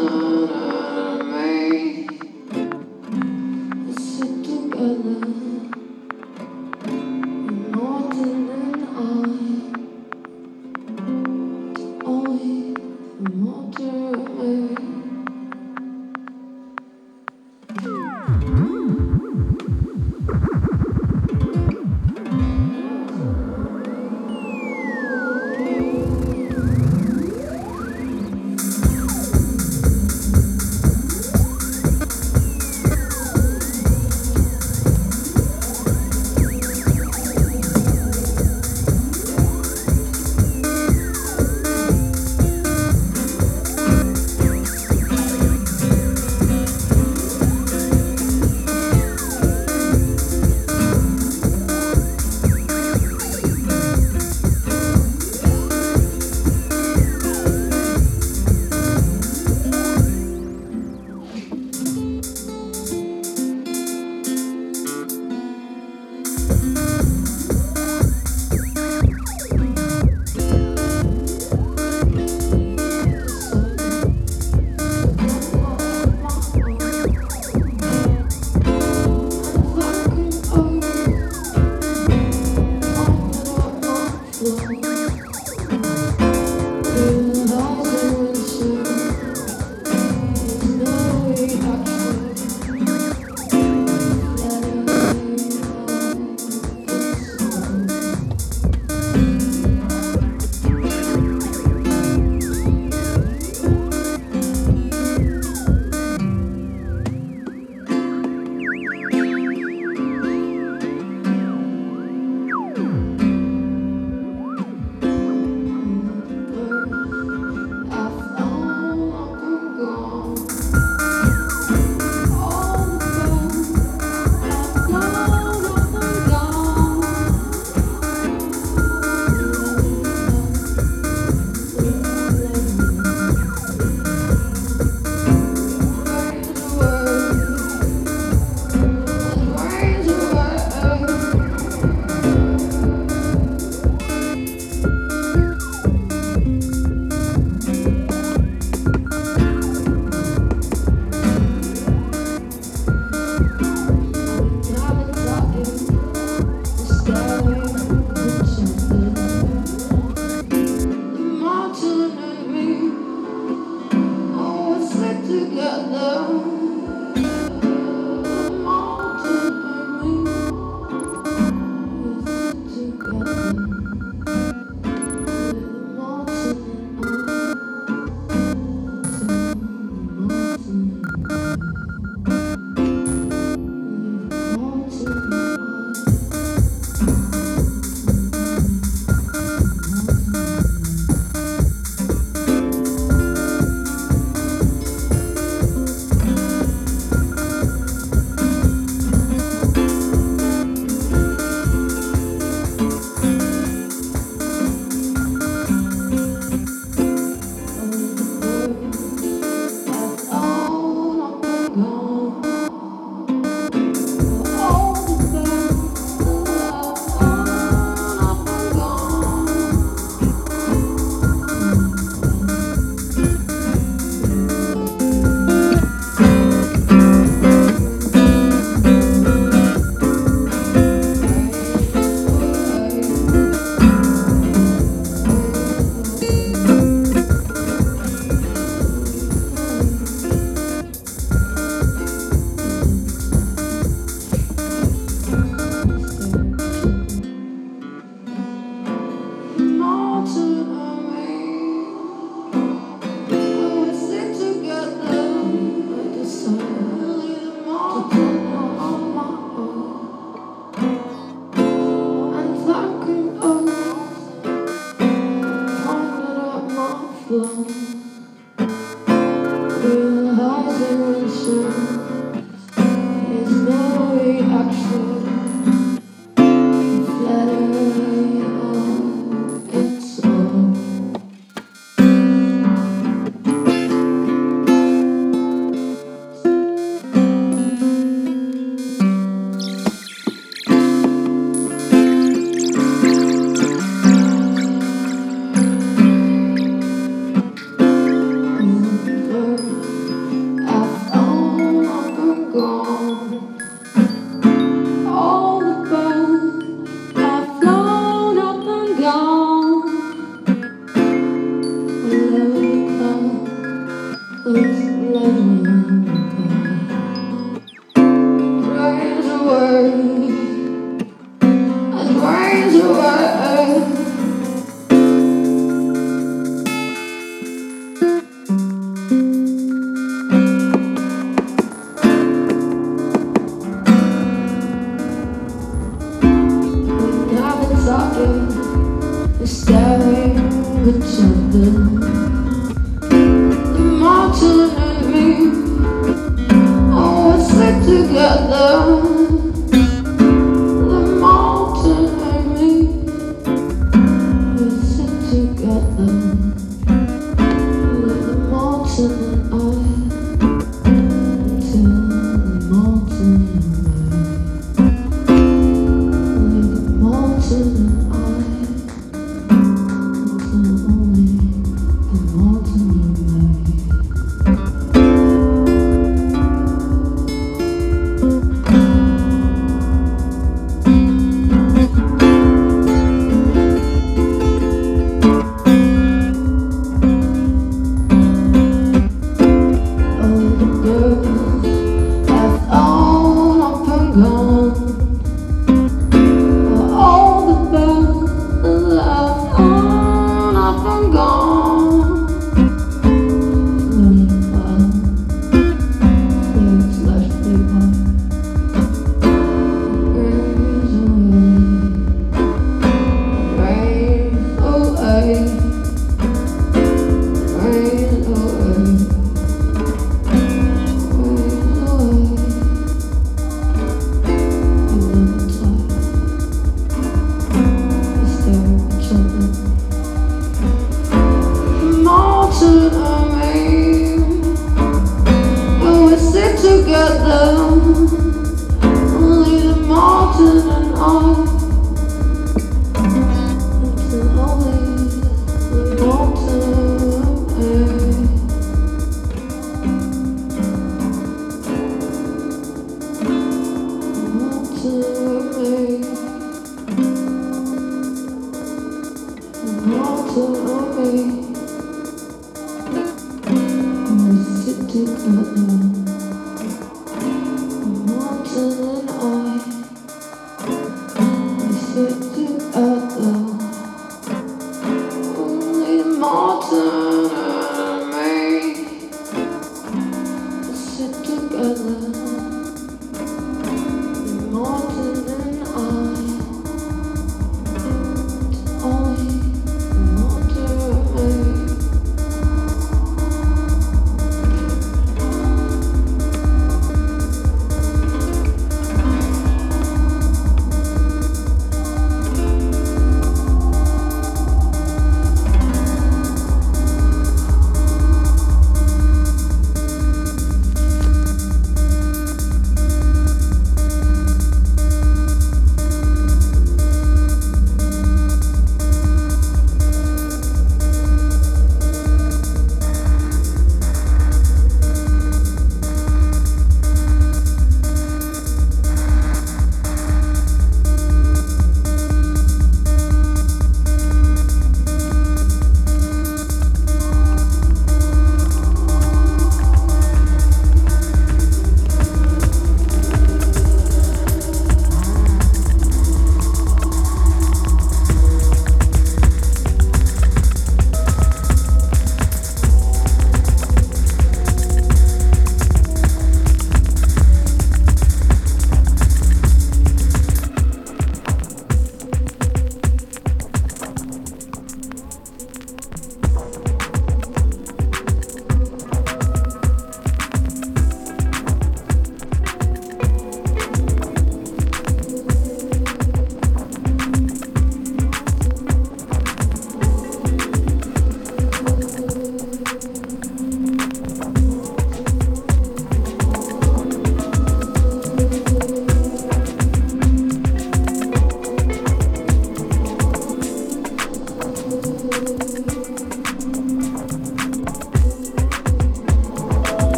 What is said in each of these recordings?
sun. Realization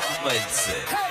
government.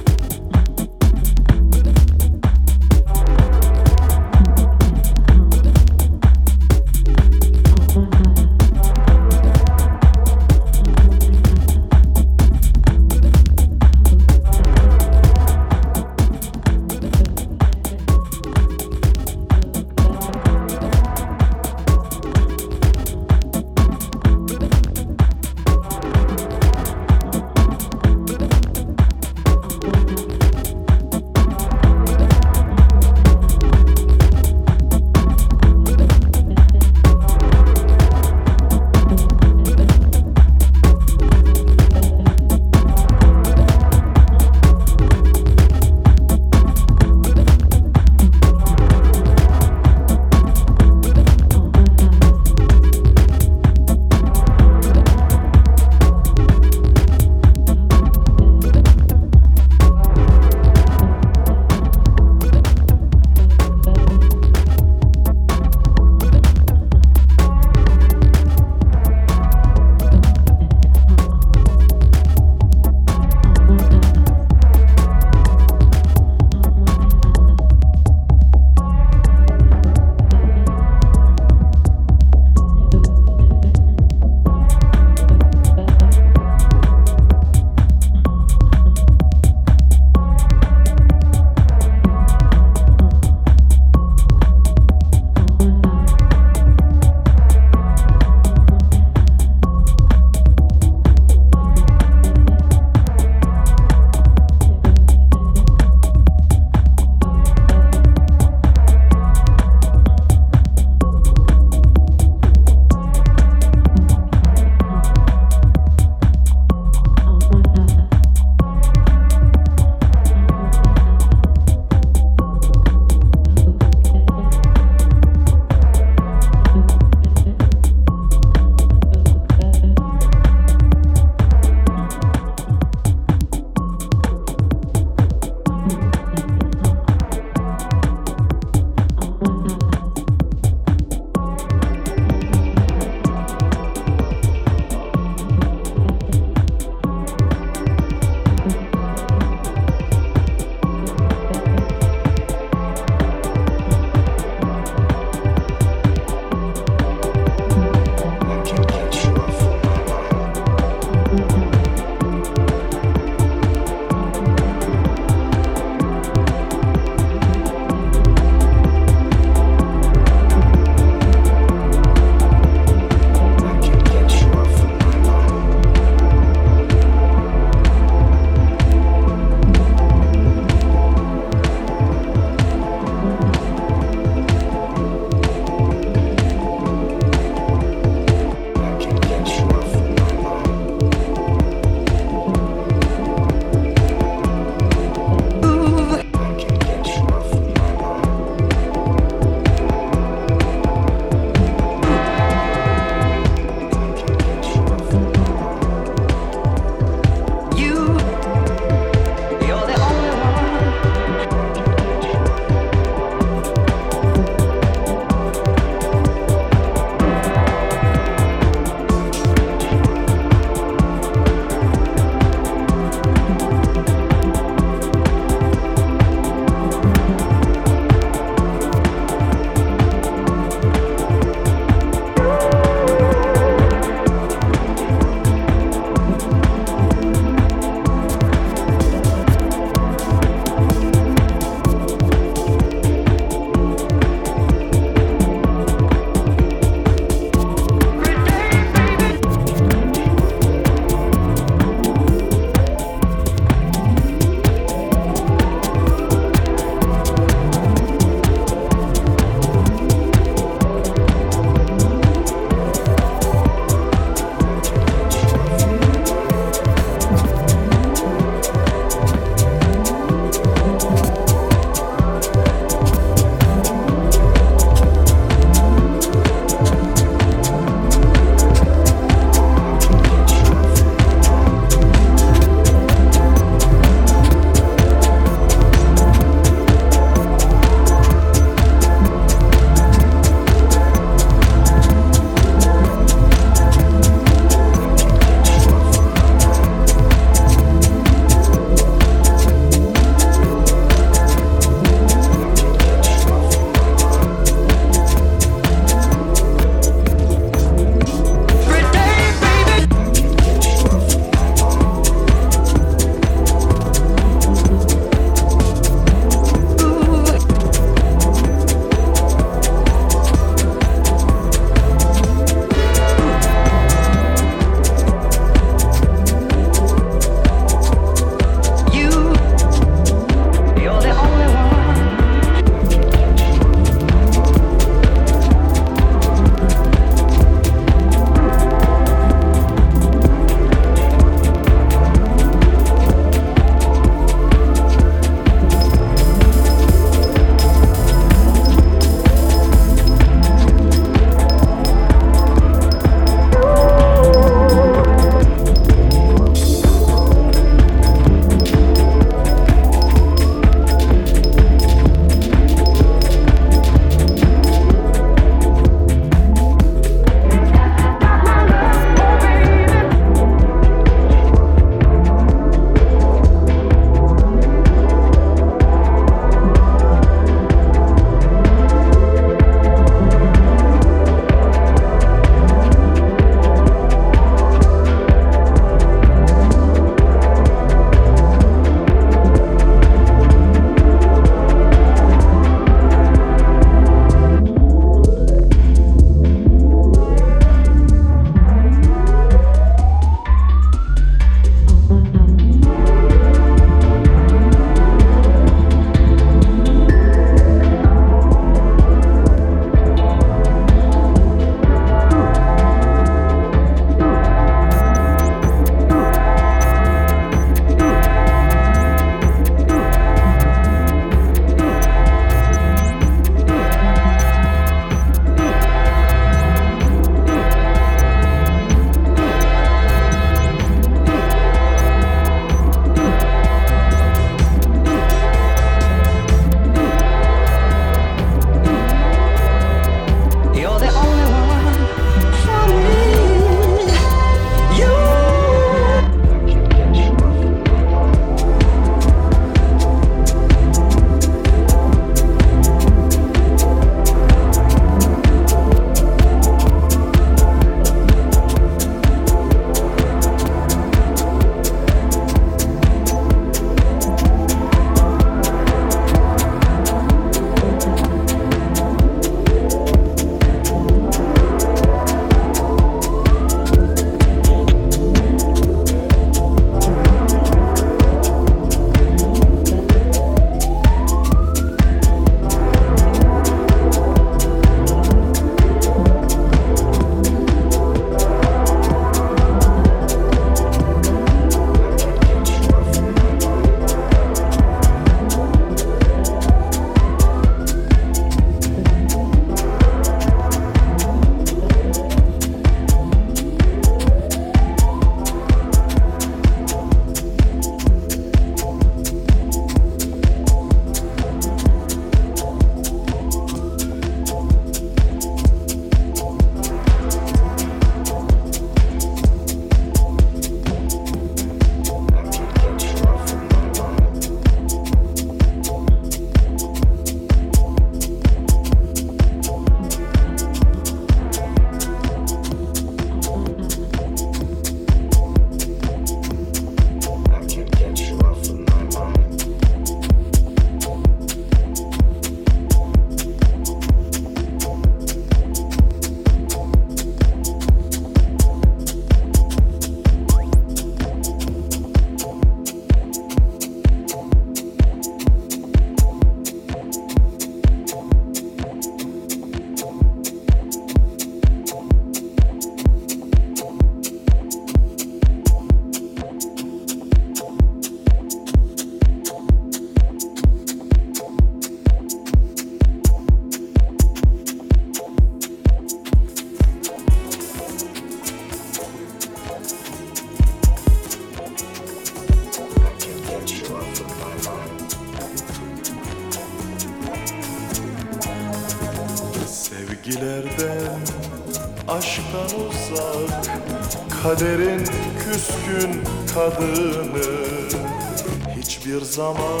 Zaman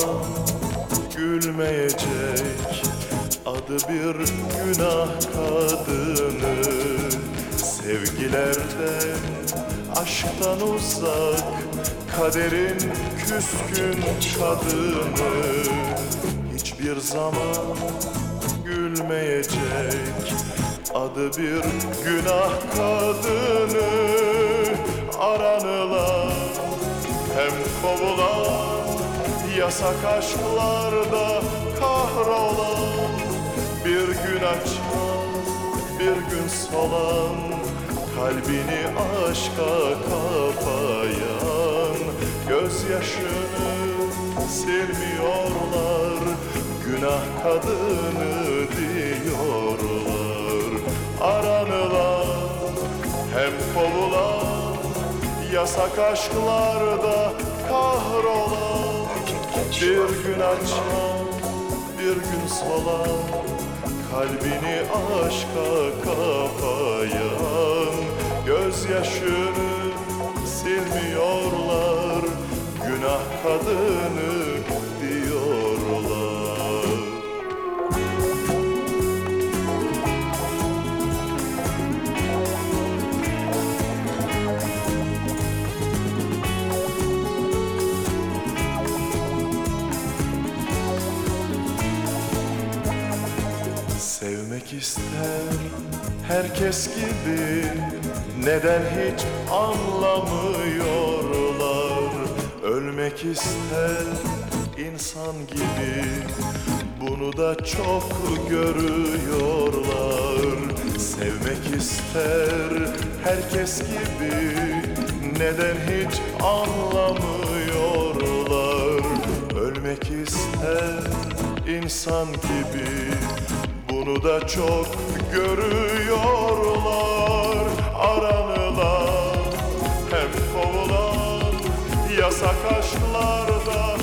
gülmeyecek. Adı bir günah kadını. Sevgilerden, aşktan uzak Kaderin küskün kadını. Hiçbir zaman gülmeyecek. Adı bir günah kadını. Aranılan hem kovulan Yasak aşklarda kahrolan. Bir gün açan bir gün solan. Kalbini aşka kapayan. Gözyaşını silmiyorlar. Günah kadını diyorlar. Aranılan hem kovulan. Yasak aşklarda kahrolan Bir gün açan bir gün solan Kalbini aşka kapayan Gözyaşını silmiyorlar. Günah kadını Sevmek ister. Herkes gibi Neden hiç anlamıyorlar? Ölmek ister insan gibi Bunu da çok görüyorlar. Sevmek ister herkes gibi Neden hiç anlamıyorlar? Ölmek ister insan gibi bunu da çok görüyorlar. Aranılan hem kovulan Yasak aşklarda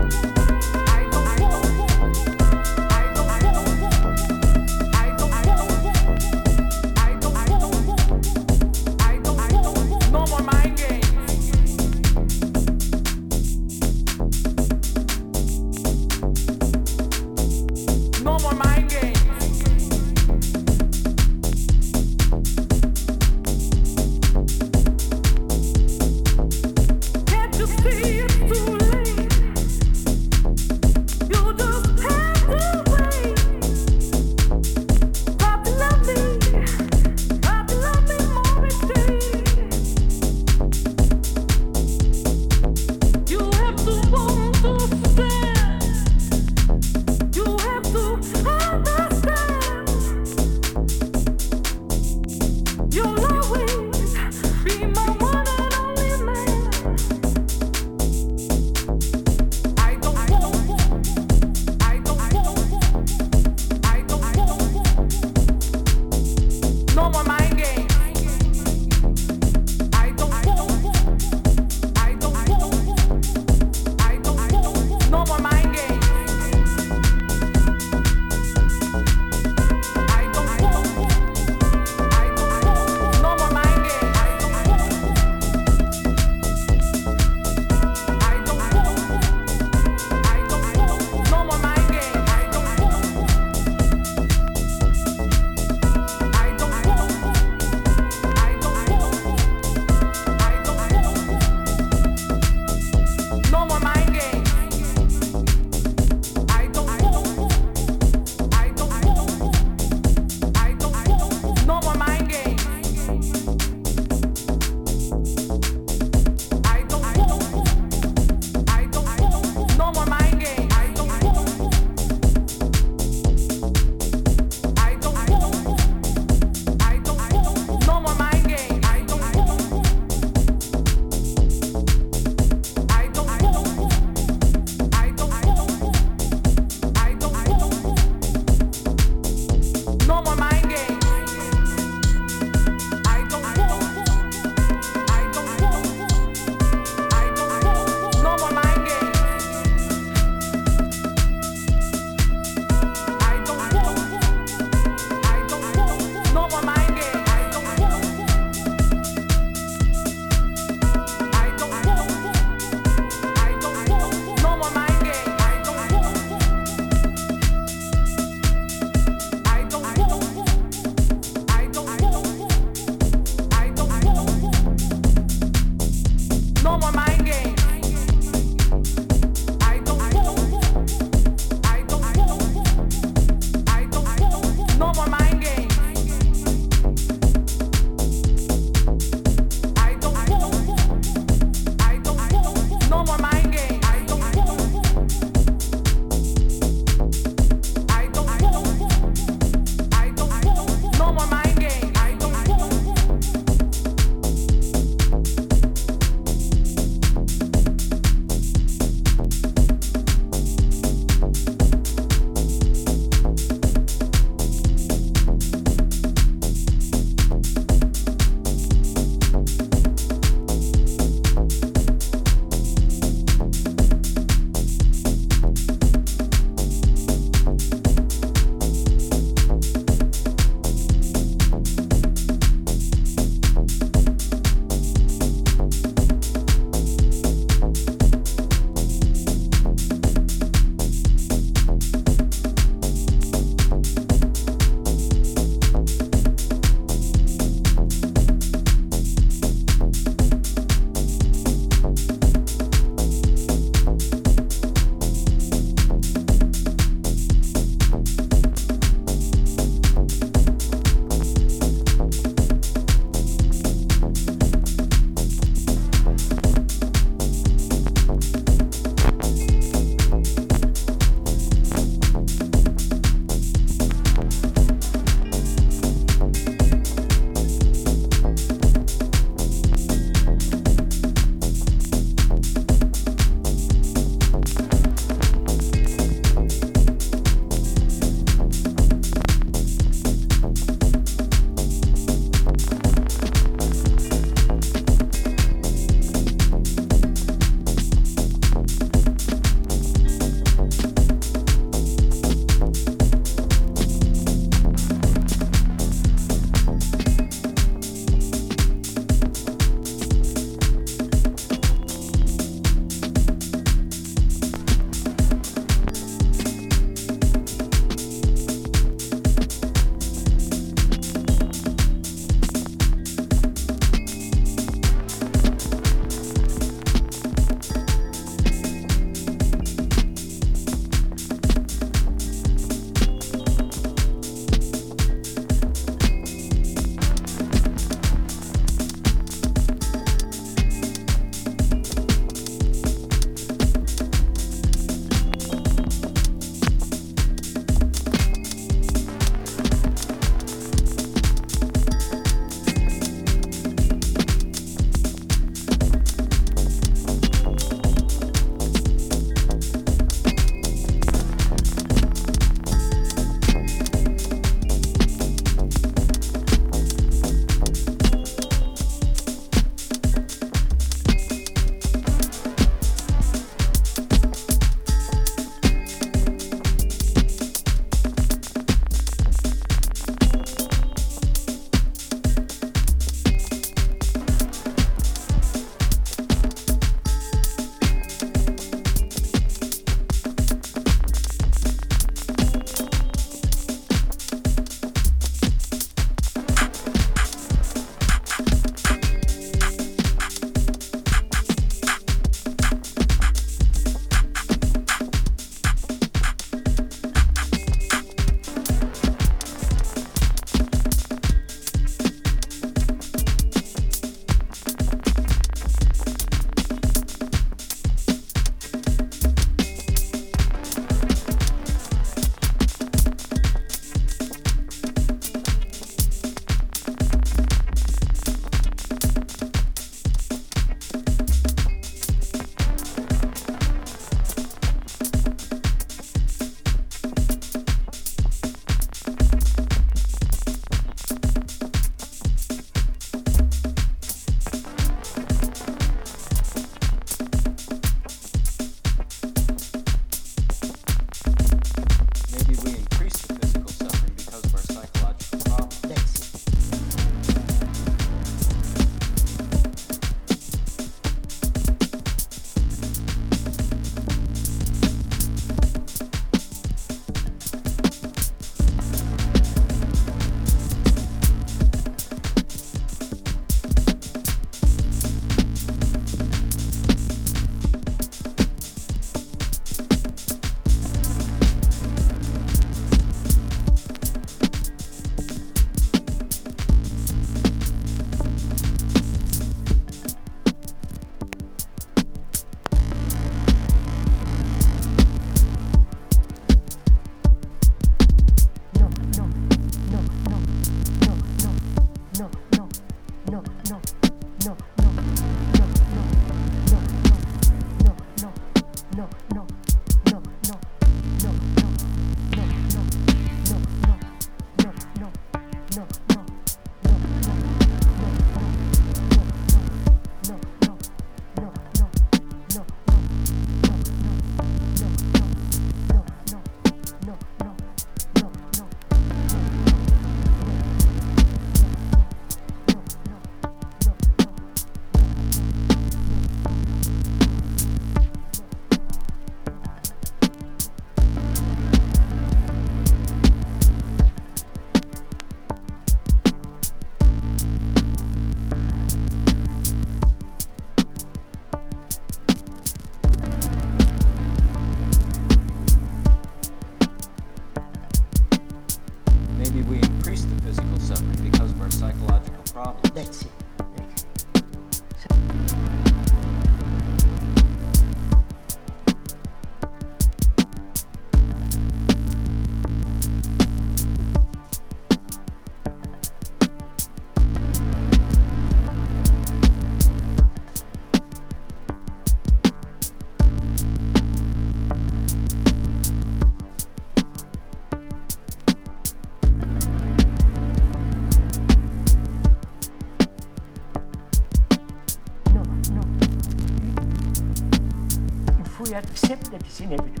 Всім я